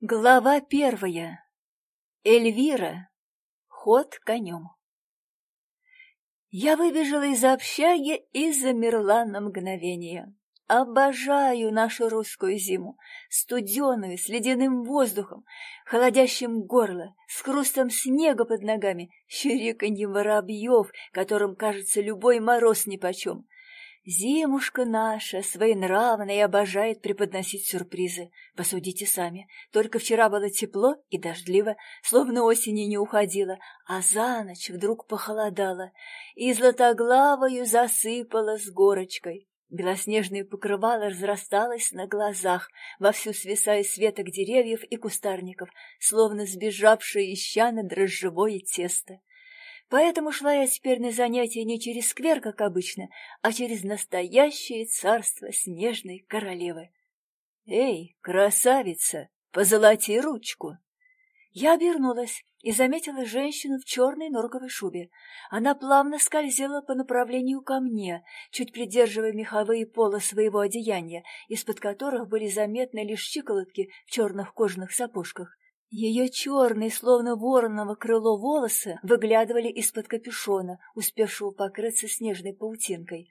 Глава первая. Эльвира. Ход конем. Я выбежала из общаги и замерла на мгновение. Обожаю нашу русскую зиму, студеную, с ледяным воздухом, холодящим горло, с хрустом снега под ногами, щериканьем воробьев, которым кажется любой мороз нипочем, Зимушка наша, своенравная, обожает преподносить сюрпризы. Посудите сами. Только вчера было тепло и дождливо, словно осени не уходила, а за ночь вдруг похолодало, и златоглавою засыпала с горочкой. Белоснежное покрывало разрасталось на глазах, вовсю свисая с веток деревьев и кустарников, словно сбежавшее ища дрожжевое тесто. Поэтому шла я теперь на занятия не через сквер, как обычно, а через настоящее царство снежной королевы. «Эй, красавица, позолоти ручку!» Я обернулась и заметила женщину в черной норковой шубе. Она плавно скользила по направлению ко мне, чуть придерживая меховые полы своего одеяния, из-под которых были заметны лишь щиколотки в черных кожаных сапожках. Ее черные, словно вороново крыло волосы, выглядывали из-под капюшона, успевшего покрыться снежной паутинкой.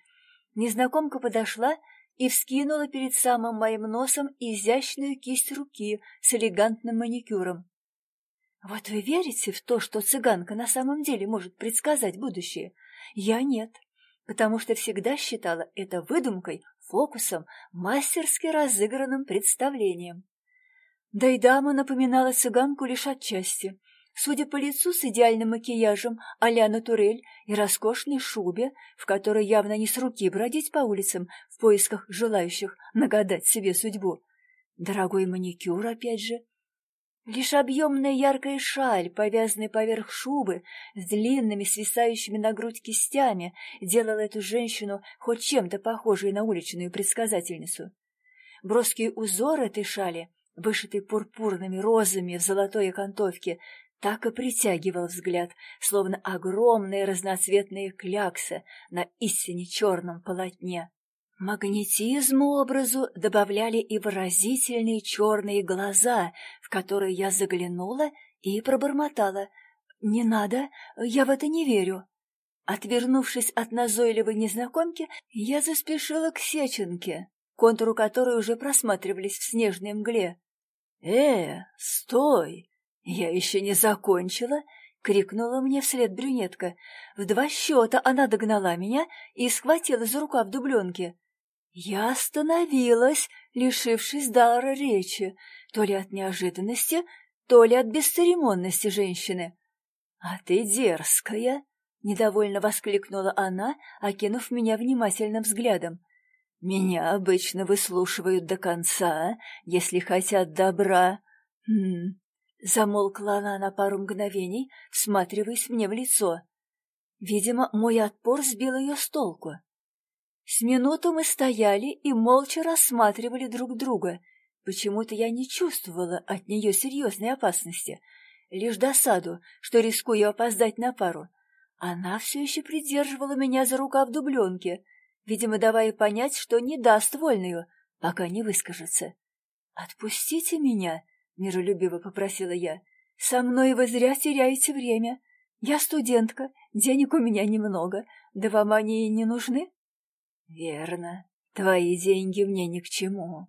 Незнакомка подошла и вскинула перед самым моим носом изящную кисть руки с элегантным маникюром. Вот вы верите в то, что цыганка на самом деле может предсказать будущее? Я нет, потому что всегда считала это выдумкой, фокусом, мастерски разыгранным представлением. Да и дама напоминала цыганку лишь отчасти. Судя по лицу с идеальным макияжем а-ля натурель и роскошной шубе, в которой явно не с руки бродить по улицам в поисках желающих нагадать себе судьбу. Дорогой маникюр, опять же. Лишь объемная яркая шаль, повязанная поверх шубы, с длинными свисающими на грудь кистями, делала эту женщину хоть чем-то похожей на уличную предсказательницу. Броский узор этой шали вышитый пурпурными розами в золотой окантовке, так и притягивал взгляд, словно огромные разноцветные кляксы на истине черном полотне. Магнетизм образу добавляли и выразительные черные глаза, в которые я заглянула и пробормотала. «Не надо, я в это не верю». Отвернувшись от назойливой незнакомки, я заспешила к сеченке, контуру которой уже просматривались в снежной мгле. «Э, стой! Я еще не закончила!» — крикнула мне вслед брюнетка. В два счета она догнала меня и схватила за рукав дубленки. Я остановилась, лишившись дара речи, то ли от неожиданности, то ли от бесцеремонности женщины. — А ты дерзкая! — недовольно воскликнула она, окинув меня внимательным взглядом. Меня обычно выслушивают до конца, если хотят добра. Хм. Замолкла она на пару мгновений, всматриваясь мне в лицо. Видимо, мой отпор сбил ее с толку. С минуту мы стояли и молча рассматривали друг друга. Почему-то я не чувствовала от нее серьезной опасности, лишь досаду, что рискую опоздать на пару. Она все еще придерживала меня за рукав дубленки — видимо, давая понять, что не даст вольную, пока не выскажется. «Отпустите меня», — миролюбиво попросила я. «Со мной вы зря теряете время. Я студентка, денег у меня немного, да вам они и не нужны?» «Верно, твои деньги мне ни к чему.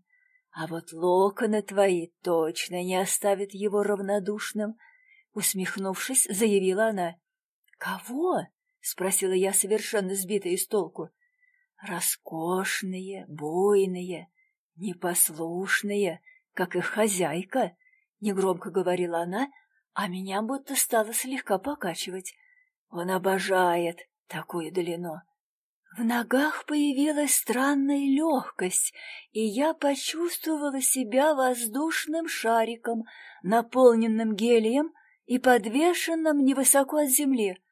А вот локоны твои точно не оставят его равнодушным», — усмехнувшись, заявила она. «Кого?» — спросила я, совершенно сбитая с толку. Роскошные, буйные, непослушные, как их хозяйка, — негромко говорила она, а меня будто стало слегка покачивать. Он обожает такую длину. В ногах появилась странная легкость, и я почувствовала себя воздушным шариком, наполненным гелием и подвешенным невысоко от земли.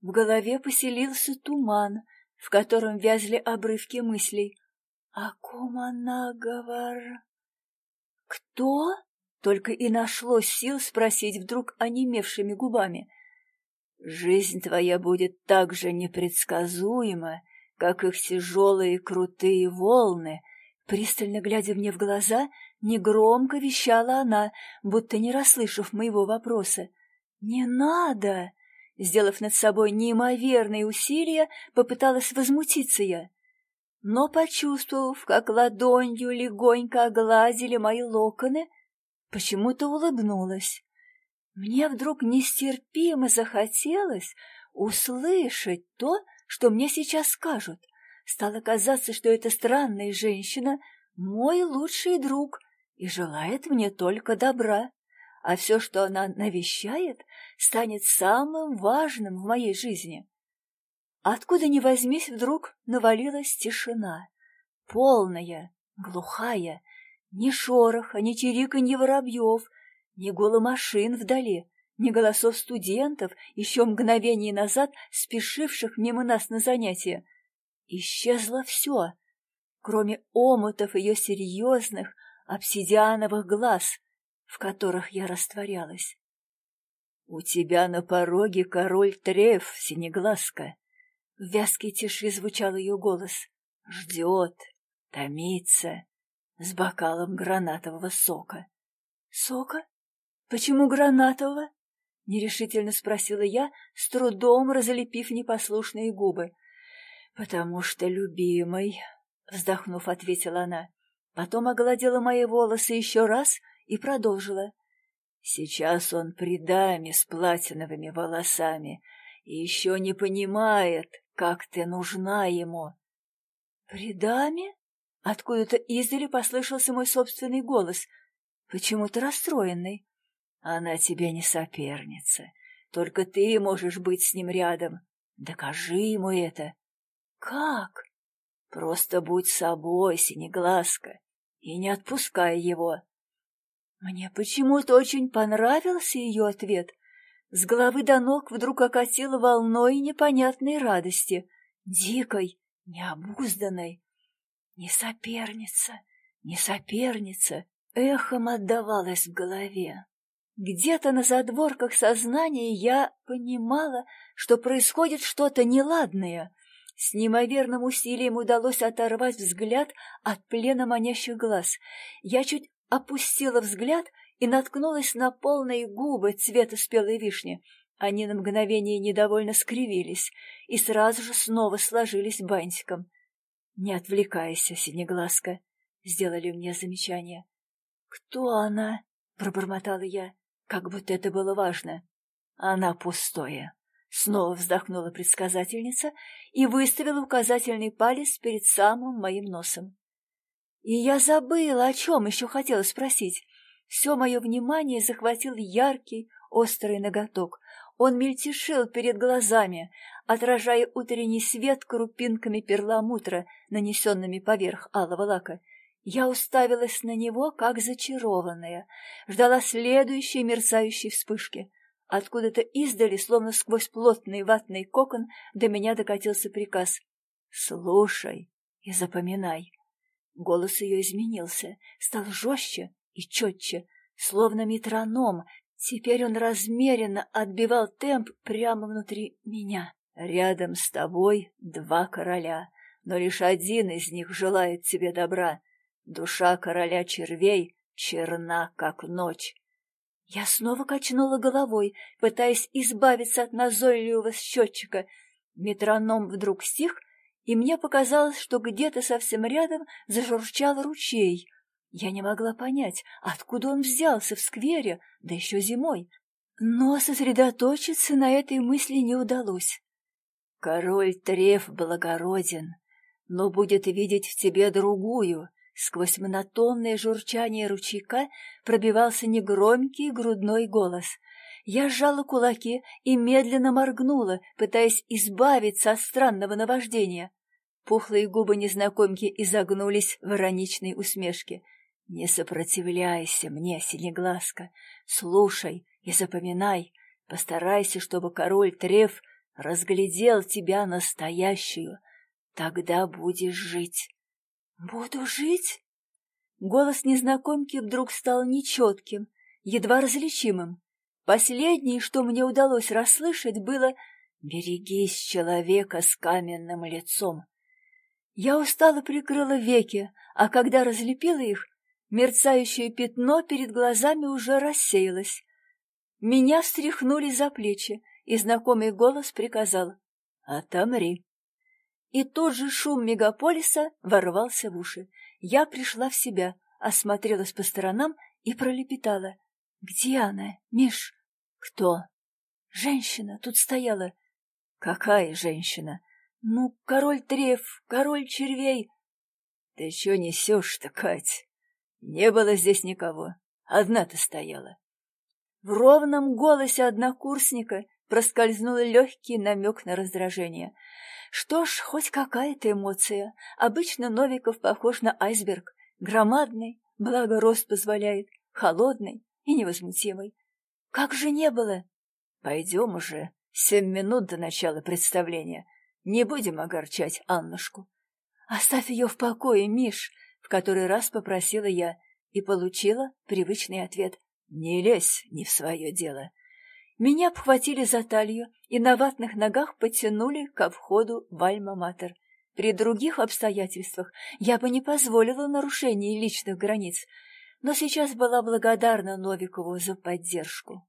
В голове поселился туман — в котором вязли обрывки мыслей. «О ком она говор...» «Кто?» — только и нашлось сил спросить вдруг онемевшими губами. «Жизнь твоя будет так же непредсказуема, как их тяжелые крутые волны», пристально глядя мне в глаза, негромко вещала она, будто не расслышав моего вопроса. «Не надо!» Сделав над собой неимоверные усилия, попыталась возмутиться я. Но, почувствовав, как ладонью легонько огладили мои локоны, почему-то улыбнулась. Мне вдруг нестерпимо захотелось услышать то, что мне сейчас скажут. Стало казаться, что эта странная женщина — мой лучший друг и желает мне только добра, а все, что она навещает, станет самым важным в моей жизни. Откуда ни возьмись, вдруг навалилась тишина, полная, глухая, ни шороха, ни чириканье воробьев, ни гула машин вдали, ни голосов студентов, еще мгновение назад спешивших мимо нас на занятия. Исчезло все, кроме омутов ее серьезных обсидиановых глаз, в которых я растворялась. — У тебя на пороге король Треф, синеглазка. В вязкой тиши звучал ее голос. Ждет, томится, с бокалом гранатового сока. — Сока? Почему гранатового? — нерешительно спросила я, с трудом разлепив непослушные губы. — Потому что любимый, — вздохнув, ответила она. Потом огладила мои волосы еще раз и продолжила. Сейчас он при даме с платиновыми волосами и еще не понимает, как ты нужна ему. — При даме? Откуда-то издали послышался мой собственный голос, почему-то расстроенный. — Она тебе не соперница, только ты можешь быть с ним рядом. Докажи ему это. — Как? — Просто будь собой, синеглазка, и не отпускай его. Мне почему-то очень понравился ее ответ. С головы до ног вдруг окатило волной непонятной радости, дикой, необузданной. Не соперница, не соперница, эхом отдавалась в голове. Где-то на задворках сознания я понимала, что происходит что-то неладное. С неимоверным усилием удалось оторвать взгляд от плена манящих глаз. Я чуть опустила взгляд и наткнулась на полные губы цвета спелой вишни. Они на мгновение недовольно скривились и сразу же снова сложились бантиком. «Не отвлекайся, синеглазка», — сделали мне замечание. «Кто она?» — пробормотала я, как будто это было важно. «Она пустое», — снова вздохнула предсказательница и выставила указательный палец перед самым моим носом. И я забыла, о чем еще хотела спросить. Все мое внимание захватил яркий, острый ноготок. Он мельтешил перед глазами, отражая утренний свет крупинками перламутра, нанесенными поверх алого лака. Я уставилась на него, как зачарованная, ждала следующей мерцающей вспышки. Откуда-то издали, словно сквозь плотный ватный кокон, до меня докатился приказ. «Слушай и запоминай». Голос ее изменился, стал жестче и четче, словно метроном. Теперь он размеренно отбивал темп прямо внутри меня. Рядом с тобой два короля, но лишь один из них желает тебе добра. Душа короля червей черна, как ночь. Я снова качнула головой, пытаясь избавиться от назойливого счетчика. Метроном вдруг стих, и мне показалось, что где-то совсем рядом зажурчал ручей. Я не могла понять, откуда он взялся в сквере, да еще зимой. Но сосредоточиться на этой мысли не удалось. Король Треф благороден, но будет видеть в тебе другую. Сквозь монотонное журчание ручейка пробивался негромкий грудной голос. Я сжала кулаки и медленно моргнула, пытаясь избавиться от странного наваждения. Пухлые губы незнакомки изогнулись в ироничной усмешке. «Не сопротивляйся мне, синеглазка. Слушай и запоминай. Постарайся, чтобы король Треф разглядел тебя настоящую. Тогда будешь жить». «Буду жить?» Голос незнакомки вдруг стал нечетким, едва различимым. Последнее, что мне удалось расслышать, было «Берегись человека с каменным лицом». Я устало прикрыла веки, а когда разлепила их, Мерцающее пятно перед глазами уже рассеялось. Меня встряхнули за плечи, и знакомый голос приказал «Отомри». И тот же шум мегаполиса ворвался в уши. Я пришла в себя, осмотрелась по сторонам и пролепетала. «Где она, Миш?» «Кто?» «Женщина тут стояла». «Какая женщина?» «Ну, король треф, король червей». «Ты что несешь-то, Кать? Не было здесь никого. Одна ты стояла». В ровном голосе однокурсника проскользнул легкий намек на раздражение. Что ж, хоть какая-то эмоция. Обычно Новиков похож на айсберг. Громадный, благо рост позволяет, холодный и невозмутимый. Как же не было? Пойдем уже. Семь минут до начала представления. Не будем огорчать Аннушку. Оставь ее в покое, Миш, в который раз попросила я и получила привычный ответ. Не лезь не в свое дело. Меня обхватили за талию и на ватных ногах потянули ко входу в Альма-Матер. При других обстоятельствах я бы не позволила нарушения личных границ, но сейчас была благодарна Новикову за поддержку.